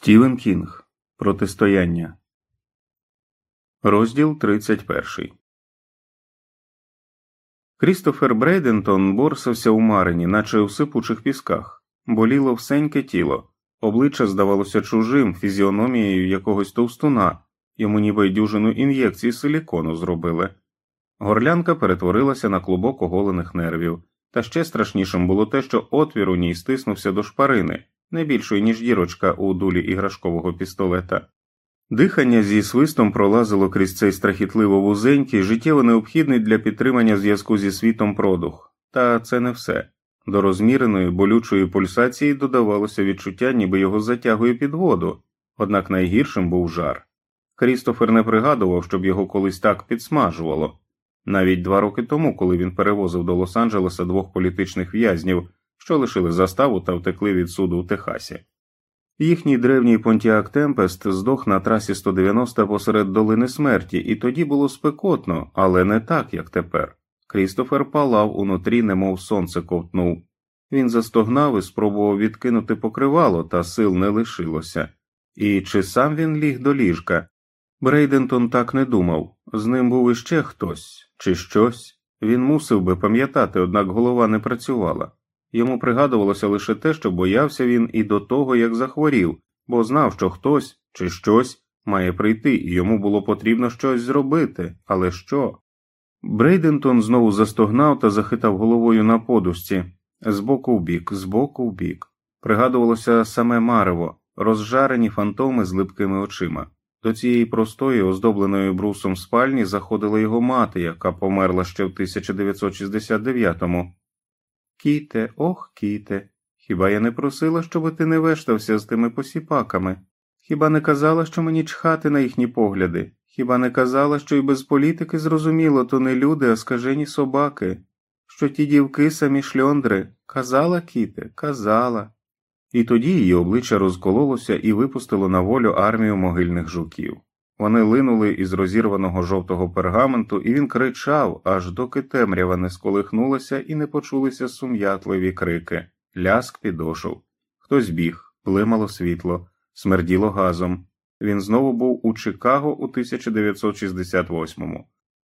Стівен Кінг. Протистояння. Розділ 31 Крістофер Брейдентон борсався у марині, наче у сипучих пісках, боліло всеньке тіло, обличчя здавалося чужим, фізіономією якогось товстуна, йому ніби дюжину ін'єкцій силікону зробили. Горлянка перетворилася на клубок оголених нервів, та ще страшнішим було те, що отвір у ній стиснувся до шпарини не більшої, ніж дірочка у дулі іграшкового пістолета. Дихання зі свистом пролазило крізь цей страхітливо вузенький, життєво необхідний для підтримання зв'язку зі світом продух, та це не все. До розміреної болючої пульсації додавалося відчуття, ніби його затягує під воду, однак найгіршим був жар. Крістофер не пригадував, щоб його колись так підсмажувало. Навіть два роки тому, коли він перевозив до Лос-Анджелеса двох політичних в'язнів, що лишили заставу та втекли від суду у Техасі. Їхній древній Понтіак Темпест здох на трасі 190 посеред долини смерті, і тоді було спекотно, але не так, як тепер. Крістофер палав унутрі, немов сонце ковтнув. Він застогнав і спробував відкинути покривало, та сил не лишилося. І чи сам він ліг до ліжка? Брейдентон так не думав з ним був іще хтось чи щось. Він мусив би пам'ятати, однак голова не працювала. Йому пригадувалося лише те, що боявся він і до того, як захворів, бо знав, що хтось чи щось має прийти, і йому було потрібно щось зробити, але що? Брейдентон знову застогнав та захитав головою на подушці, з боку в бік, з боку в бік. Пригадувалося саме марево, розжарені фантоми з липкими очима. До цієї простої, оздобленої брусом спальні заходила його мати, яка померла ще в 1969-му. Кіте, ох, кіте, хіба я не просила, щоб ти не вештався з тими посіпаками? Хіба не казала, що мені чхати на їхні погляди? Хіба не казала, що і без політики зрозуміло, то не люди, а скажені собаки, що ті дівки самі шльондри? Казала, кіте, казала. І тоді її обличчя розкололося і випустило на волю армію могильних жуків. Вони линули із розірваного жовтого пергаменту, і він кричав, аж доки темрява не сколихнулася і не почулися сум'ятливі крики, ляск підошов. Хтось біг, плимало світло, смерділо газом. Він знову був у Чикаго у 1968-му.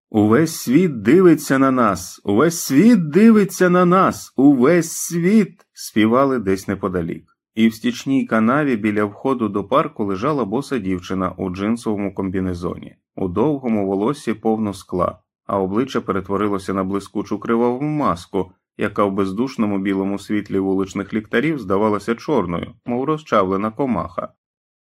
Увесь світ дивиться на нас, увесь світ дивиться на нас, увесь світ. співали десь неподалік і в стічній канаві біля входу до парку лежала боса дівчина у джинсовому комбінезоні, у довгому волоссі повно скла, а обличчя перетворилося на блискучу криваву маску, яка в бездушному білому світлі вуличних ліхтарів здавалася чорною, мов розчавлена комаха.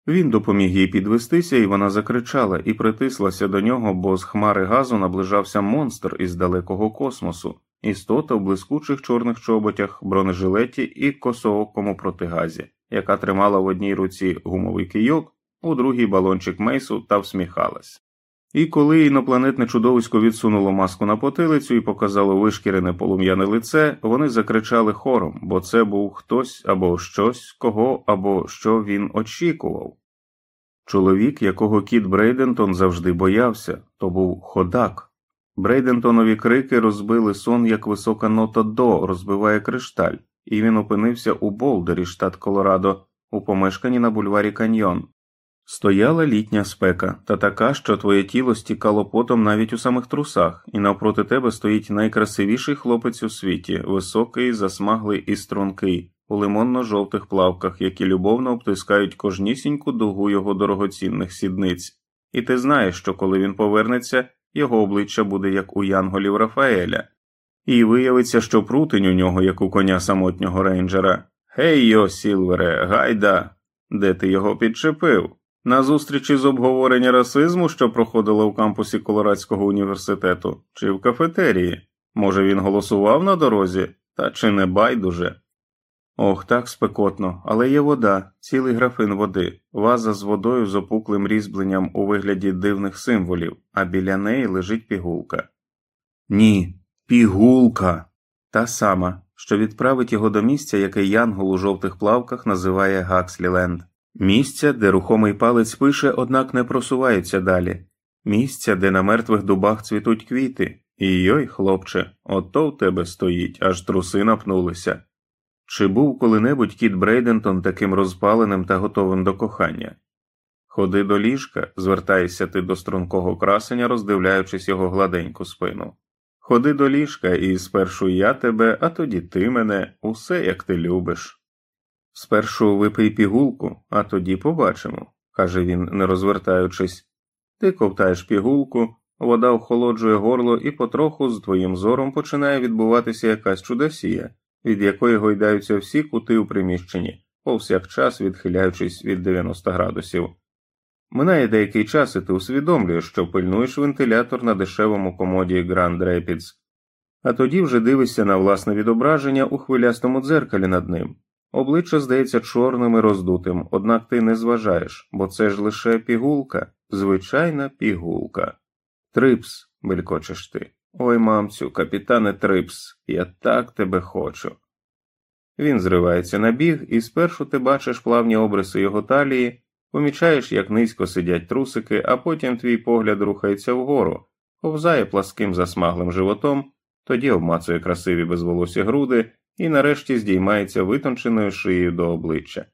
Він допоміг їй підвестися, і вона закричала і притислася до нього, бо з хмари газу наближався монстр із далекого космосу, істота в блискучих чорних чоботях, бронежилеті і косоокому протигазі, яка тримала в одній руці гумовий кийок, у другій балончик мейсу та всміхалась. І коли інопланетне чудовисько відсунуло маску на потилицю і показало вишкірене полум'яне лице, вони закричали хором, бо це був хтось або щось, кого або що він очікував. Чоловік, якого кіт Брейдентон завжди боявся, то був ходак. Брейдентонові крики розбили сон, як висока нота до розбиває кришталь, і він опинився у Болдері, штат Колорадо, у помешканні на бульварі Каньйон. Стояла літня спека, та така, що твоє тіло стікало потом навіть у самих трусах, і навпроти тебе стоїть найкрасивіший хлопець у світі, високий, засмаглий і стрункий, у лимонно-жовтих плавках, які любовно обтискають кожнісіньку дугу його дорогоцінних сідниць. І ти знаєш, що коли він повернеться, його обличчя буде як у янголів Рафаеля, і виявиться, що прутень у нього, як у коня самотнього рейнджера. Гей йо, Сілвере, гайда, де ти його підчепив? На зустрічі з обговорення расизму, що проходила в кампусі Колорадського університету, чи в кафетерії? Може, він голосував на дорозі, та чи не байдуже? Ох, так спекотно, але є вода, цілий графин води, ваза з водою з опуклим різьбленням у вигляді дивних символів, а біля неї лежить пігулка. Ні, пігулка. Та сама, що відправить його до місця, яке Янгол у жовтих плавках називає Гаксліленд. Місця, де рухомий палець пише, однак не просувається далі, місця, де на мертвих дубах цвітуть квіти, і йой, хлопче, ото в тебе стоїть, аж труси напнулися. Чи був коли-небудь кіт Брейдентон таким розпаленим та готовим до кохання? Ходи до ліжка, звертаєшся ти до стрункого красення, роздивляючись його гладеньку спину. Ходи до ліжка, і спершу я тебе, а тоді ти мене, усе як ти любиш. Спершу випий пігулку, а тоді побачимо, каже він, не розвертаючись. Ти ковтаєш пігулку, вода охолоджує горло, і потроху з твоїм зором починає відбуватися якась чудосія, від якої гойдаються всі кути у приміщенні, повсякчас відхиляючись від 90 градусів. Минає деякий час, і ти усвідомлюєш, що пильнуєш вентилятор на дешевому комоді Grand Rapids, а тоді вже дивишся на власне відображення у хвилястому дзеркалі над ним. Обличчя здається чорним і роздутим, однак ти не зважаєш, бо це ж лише пігулка, звичайна пігулка. Трипс, белькочеш ти. Ой, мамцю, капітане Трипс, я так тебе хочу. Він зривається на біг, і спершу ти бачиш плавні обриси його талії. Помічаєш, як низько сидять трусики, а потім твій погляд рухається вгору, повзає пласким засмаглим животом, тоді обмацує красиві безволосі груди і нарешті здіймається витонченою шиєю до обличчя.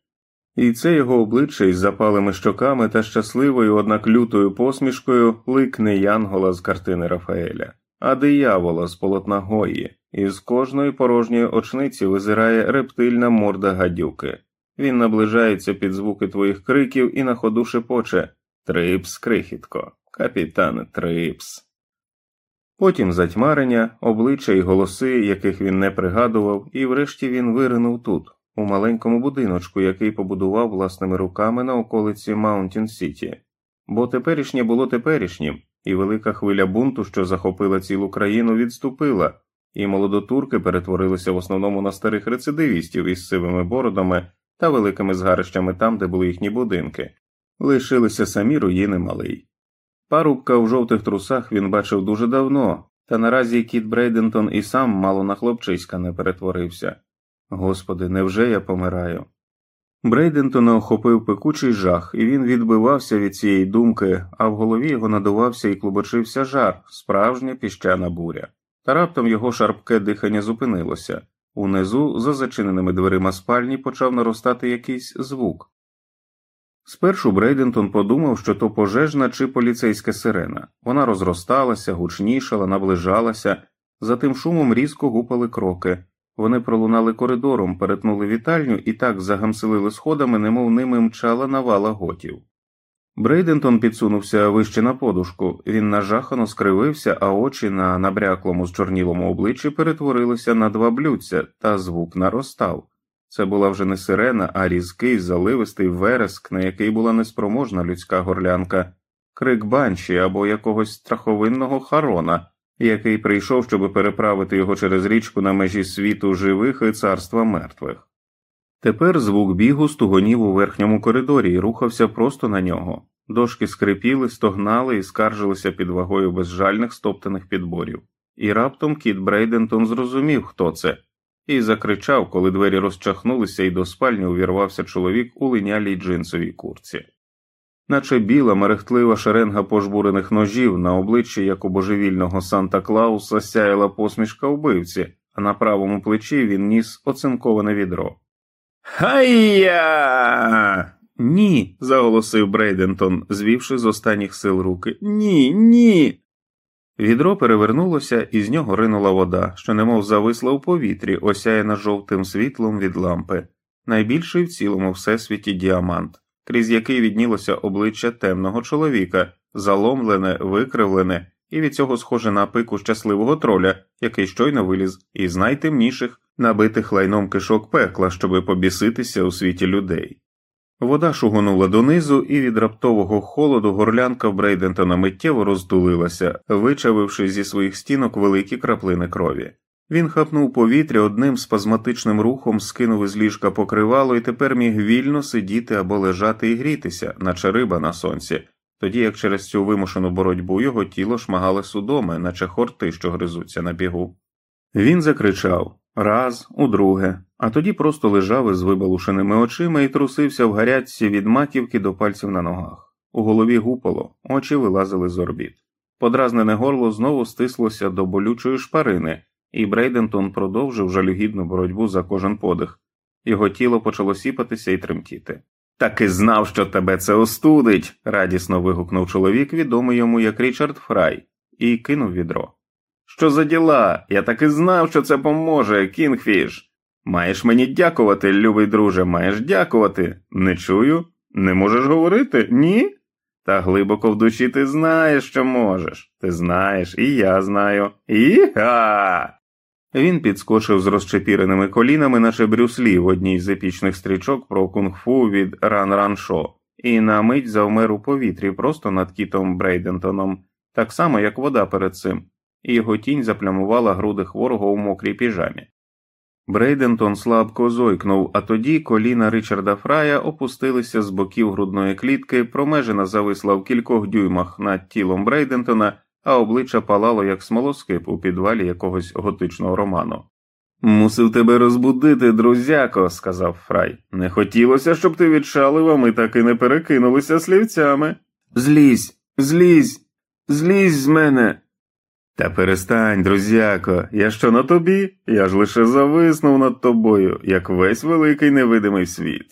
І це його обличчя із запалими щоками та щасливою, однак лютою посмішкою лик не Янгола з картини Рафаеля, а диявола з полотна Гої, і кожної порожньої очниці визирає рептильна морда гадюки. Він наближається під звуки твоїх криків і на ходу шепоче Трипс, крихітко, капітан Трипс. Потім затьмарення, обличчя й голоси, яких він не пригадував, і врешті він виринув тут, у маленькому будиночку, який побудував власними руками на околиці Маунтін Сіті, бо теперішнє було теперішнім, і велика хвиля бунту, що захопила цілу країну, відступила, і молодотурки перетворилися в основному на старих рецидивістів із сивими бородами та великими згарищами там, де були їхні будинки, лишилися самі руїни малий. Парубка в жовтих трусах він бачив дуже давно, та наразі кіт Брейдентон і сам мало на хлопчиська не перетворився. Господи, невже я помираю? Брейдентона охопив пекучий жах, і він відбивався від цієї думки, а в голові його надувався і клубочився жар, справжня піщана буря. Та раптом його шарпке дихання зупинилося. Унизу, за зачиненими дверима спальні, почав наростати якийсь звук. Спершу Брейдентон подумав, що то пожежна чи поліцейська сирена. Вона розросталася, гучнішала, наближалася, за тим шумом різко гупали кроки. Вони пролунали коридором, перетнули вітальню і так загамселили сходами, немов ними мчала навала готів. Брейдентон підсунувся вище на подушку, він нажахано скривився, а очі на набряклому зчорнілому обличчі перетворилися на два блюдця, та звук наростав. Це була вже не сирена, а різкий, заливистий вереск, на який була неспроможна людська горлянка, крик банші або якогось страховинного харона, який прийшов, щоб переправити його через річку на межі світу живих і царства мертвих. Тепер звук бігу стугонів у верхньому коридорі і рухався просто на нього. Дошки скрипіли, стогнали і скаржилися під вагою безжальних стоптаних підборів. І раптом кіт Брейдентон зрозумів, хто це, і закричав, коли двері розчахнулися, і до спальні увірвався чоловік у линялій джинсовій курці. Наче біла, мерехтлива шеренга пожбурених ножів на обличчі, як у божевільного Санта Клауса, сяяла посмішка вбивці, а на правому плечі він ніс оцинковане відро. Хай-я! Ні. заголосив Брейдентон, звівши з останніх сил руки. Ні, ні. Відро перевернулося, і з нього ринула вода, що немов зависла у повітрі, осяяна жовтим світлом від лампи, найбільший в цілому всесвіті діамант, крізь який віднілося обличчя темного чоловіка, заломлене, викривлене, і від цього схоже на пику щасливого троля, який щойно виліз із найтемніших, набитих лайном кишок пекла, щоби побіситися у світі людей. Вода шугонула донизу, і від раптового холоду горлянка в Брейдентона миттєво роздулилася, вичавивши зі своїх стінок великі краплини крові. Він хапнув повітря одним спазматичним рухом, скинув із ліжка покривало і тепер міг вільно сидіти або лежати і грітися, наче риба на сонці, тоді як через цю вимушену боротьбу його тіло шмагали судоми, наче хорти, що гризуться на бігу. Він закричав раз, удруге, а тоді просто лежав із вибалушеними очима і трусився в гарячці від маківки до пальців на ногах. У голові гупало, очі вилазили з орбіт. Подразнене горло знову стислося до болючої шпарини, і Брейдентон продовжив жалюгідну боротьбу за кожен подих, Його тіло почало сіпатися і тремтіти. Так і знав, що тебе це остудить, радісно вигукнув чоловік, відомий йому як Річард Фрай, і кинув відро. Що за діла? Я так і знав, що це поможе, Кінгфіш. Маєш мені дякувати, любий друже, маєш дякувати. Не чую? Не можеш говорити? Ні? Та глибоко в душі ти знаєш, що можеш. Ти знаєш, і я знаю. Іга. Він підскочив з розчепіреними колінами, наче брюслі в одній з епічних стрічок про кунг-фу від Ран Ран Шо, і на мить завмер у повітрі просто над кітом Брейдентоном, так само, як вода перед цим, і його тінь заплямувала груди хворого у мокрій піжамі. Брейдентон слабко зойкнув, а тоді коліна Ричарда Фрая опустилися з боків грудної клітки, промежина зависла в кількох дюймах над тілом Брейдентона, а обличчя палало, як смолоскип у підвалі якогось готичного роману. Мусив тебе розбудити, друзяко, сказав Фрай. Не хотілося, щоб ти відшалив, а ми так і не перекинулися слівцями. Злізь, злізь, злізь з мене. Та перестань, друзяко, я що на тобі? Я ж лише зависнув над тобою, як весь великий невидимий світ.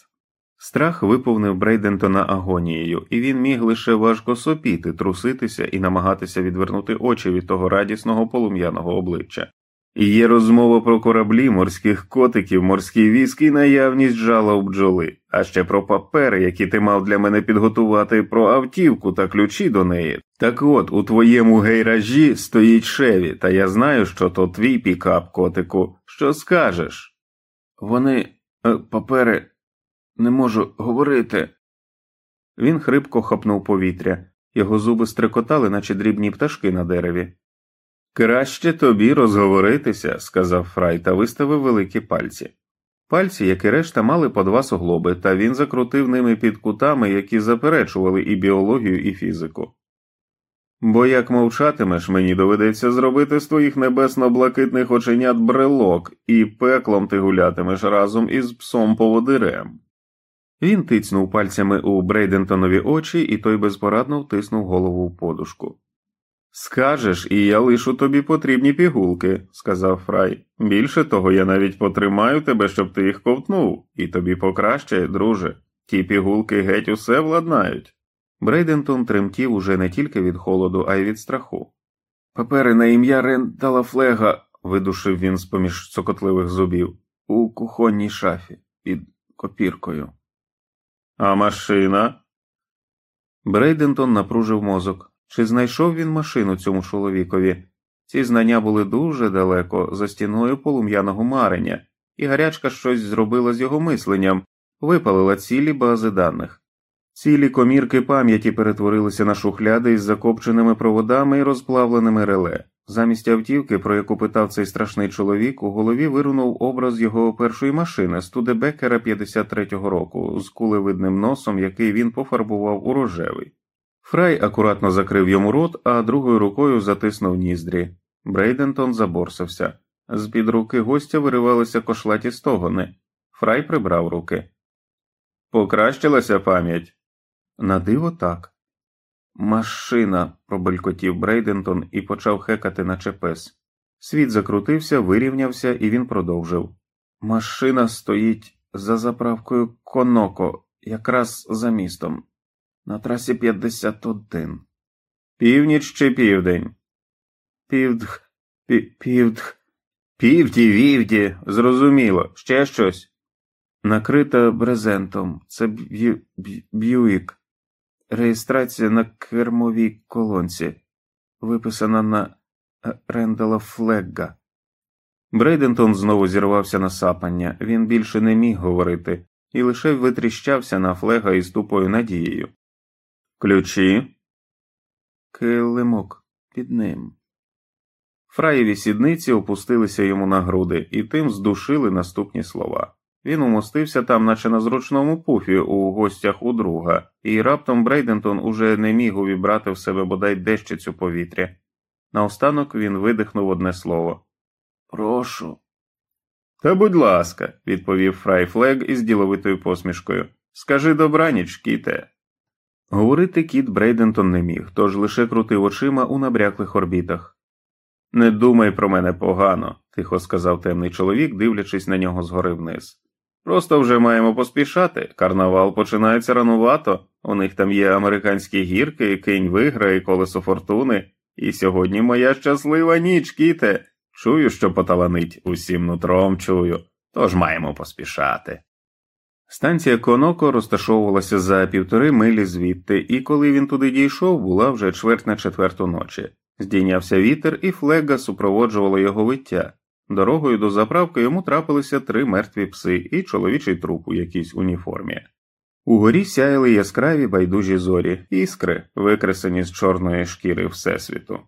Страх виповнив Брейдентона агонією, і він міг лише важко сопіти, труситися і намагатися відвернути очі від того радісного полум'яного обличчя. І є розмова про кораблі, морських котиків, морський віск і наявність жала у бджоли, а ще про папери, які ти мав для мене підготувати, про автівку та ключі до неї. Так от у твоєму гейражі стоїть шеві, та я знаю, що то твій пікап, котику. Що скажеш? Вони е, папери не можу говорити. Він хрипко хапнув повітря, його зуби стрикотали, наче дрібні пташки на дереві. Краще тобі розговоритися, сказав Фрай та виставив великі пальці. Пальці, як і решта, мали по два суглоби, та він закрутив ними під кутами, які заперечували і біологію, і фізику. Бо як мовчатимеш, мені доведеться зробити з твоїх небесно-блакитних оченят брелок, і пеклом ти гулятимеш разом із псом поводирем. Він тицнув пальцями у Брейдентонові очі, і той безпорадно втиснув голову в подушку. Скажеш, і я лишу тобі потрібні пігулки, сказав Фрай. Більше того, я навіть потримаю тебе, щоб ти їх ковтнув, і тобі покраще, друже. Ті пігулки геть усе владнають. Брейдентон тремтів уже не тільки від холоду, а й від страху. Папери на ім'я Рендала Флега, видушив він з поміж цокотливих зубів, у кухонній шафі під копіркою. А машина? Брейдентон напружив мозок. Чи знайшов він машину цьому чоловікові? Ці знання були дуже далеко, за стіною полум'яного марення, і гарячка щось зробила з його мисленням, випалила цілі бази даних. Цілі комірки пам'яті перетворилися на шухляди із закопченими проводами і розплавленими реле. Замість автівки, про яку питав цей страшний чоловік, у голові вирунув образ його першої машини Студебекера 53-го року з кулевидним носом, який він пофарбував у рожевий. Фрай акуратно закрив йому рот, а другою рукою затиснув ніздрі. Брейдентон заборсався. З під руки гостя виривалися кошлаті стогони. Фрай прибрав руки. Покращилася пам'ять? На диво так. Машина, пробелькотів Брейдентон і почав хекати, наче пес. Світ закрутився, вирівнявся, і він продовжив. Машина стоїть за заправкою Коноко, якраз за містом. На трасі 51. Північ чи південь? Півдх, півдх. Півді, вівді, зрозуміло. Ще щось. Накрита брезентом. Це б'ю, б'юік. Реєстрація на кермовій колонці. Виписана на е, Рендала Флегга. Брейдентон знову зірвався на сапання. Він більше не міг говорити і лише витріщався на флега із тупою надією. Ключі. Килимок під ним. Фраєві сідниці опустилися йому на груди і тим здушили наступні слова. Він умостився там, наче на зручному пуфі у гостях у друга, і раптом Брейдентон уже не міг увібрати в себе бодай дещицю повітря. Наостанок він видихнув одне слово Прошу. Та будь ласка, відповів Фрай Флег із діловитою посмішкою. Скажи добраніч, кіте. Говорити кіт Брейдентон не міг, тож лише крутив очима у набряклих орбітах. Не думай про мене погано, тихо сказав темний чоловік, дивлячись на нього згори вниз. Просто вже маємо поспішати. Карнавал починається ранувато. У них там є американські гірки, кінь виграє, колесо фортуни. І сьогодні моя щаслива ніч, кіте. Чую, що поталанить, усім нутром чую, тож маємо поспішати. Станція Коноко розташовувалася за півтори милі звідти, і коли він туди дійшов, була вже чверть на четверту ночі. Здійнявся вітер, і флега супроводжувало його виття. Дорогою до заправки йому трапилися три мертві пси і чоловічий труп у якійсь уніформі. Угорі сяяли яскраві байдужі зорі, іскри, викресені з чорної шкіри Всесвіту.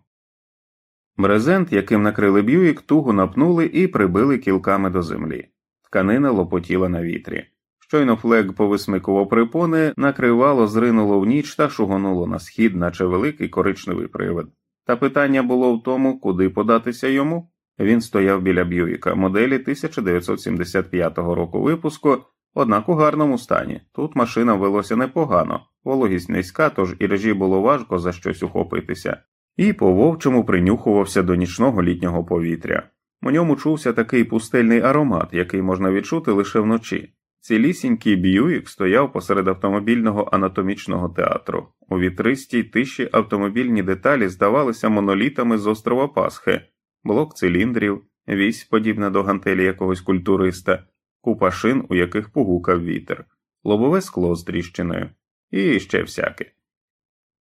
Брезент, яким накрили б'юїк, туго напнули і прибили кілками до землі. Тканина лопотіла на вітрі. Щойно флег повисмикував припони, накривало, зринуло в ніч та шугонуло на схід, наче великий коричневий привид. Та питання було в тому, куди податися йому. Він стояв біля Б'юїка, моделі 1975 року випуску, однак у гарному стані. Тут машина велося непогано, вологість низька, тож і режі було важко за щось ухопитися, і по вовчому принюхувався до нічного літнього повітря. У ньому чувся такий пустельний аромат, який можна відчути лише вночі. Цілісінький Б'юїк стояв посеред автомобільного анатомічного театру. У вітристій тиші автомобільні деталі здавалися монолітами з острова Пасхи, блок циліндрів, вісь, подібна до гантелі якогось культуриста, купа шин, у яких погукав вітер, лобове скло з тріщиною, і ще всяке.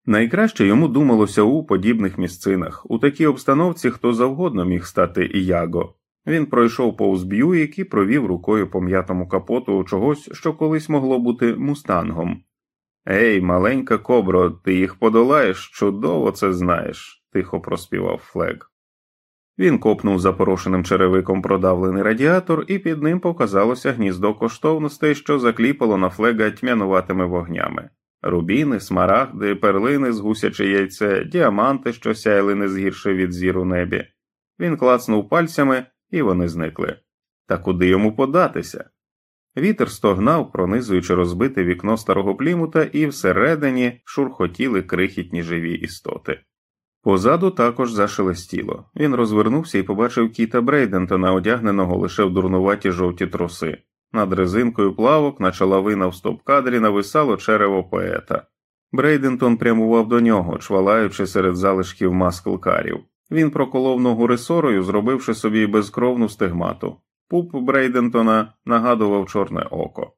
Найкраще йому думалося у подібних місцинах, у такій обстановці хто завгодно міг стати Іяго. Він пройшов повз Б'юїк і провів рукою по м'ятому капоту чогось, що колись могло бути мустангом. Ей, маленька кобро, ти їх подолаєш, чудово це знаєш, тихо проспівав Флег. Він копнув запорошеним черевиком продавлений радіатор, і під ним показалося гніздо коштовностей, що закліпало на флега тьмянуватими вогнями рубіни, смарагди, перлини з гусяче яйце, діаманти, що сяяли не згірше від зір у небі. Він клацнув пальцями, і вони зникли. Та куди йому податися? Вітер стогнав, пронизуючи розбите вікно старого плімута, і всередині шурхотіли крихітні живі істоти. Позаду також зашелестіло. Він розвернувся і побачив кіта Брейдентона, одягненого лише в дурнуваті жовті труси. Над резинкою плавок, наче лавина в стоп-кадрі, нависало черево поета. Брейдентон прямував до нього, чвалаючи серед залишків масклкарів. Він проколов ногу ресорою, зробивши собі безкровну стигмату. Пуп Брейдентона нагадував чорне око.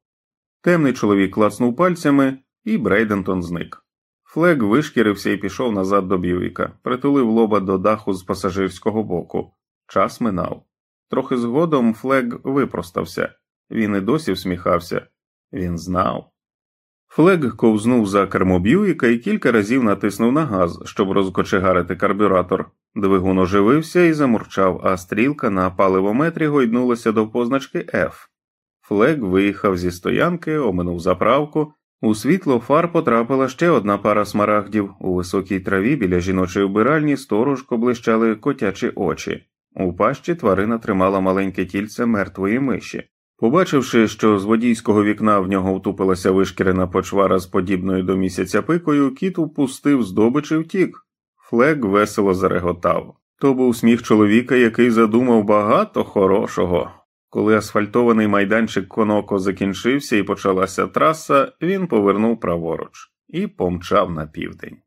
Темний чоловік клацнув пальцями, і Брейдентон зник. Флег вишкірився і пішов назад до Б'юіка, притулив лоба до даху з пасажирського боку. Час минав. Трохи згодом Флег випростався. Він і досі всміхався. Він знав. Флег ковзнув за кермо Б'юіка і кілька разів натиснув на газ, щоб розкочегарити карбюратор. Двигун оживився і замурчав, а стрілка на паливометрі гойднулася до позначки F. Флег виїхав зі стоянки, оминув заправку. У світло фар потрапила ще одна пара смарагдів. У високій траві біля жіночої вбиральні сторожко блищали котячі очі. У пащі тварина тримала маленьке тільце мертвої миші. Побачивши, що з водійського вікна в нього втупилася вишкірена почвара з подібною до місяця пикою, кіт упустив здобич і втік. Флег весело зареготав. То був сміх чоловіка, який задумав багато хорошого. Коли асфальтований майданчик коноко закінчився і почалася траса, він повернув праворуч і помчав на південь.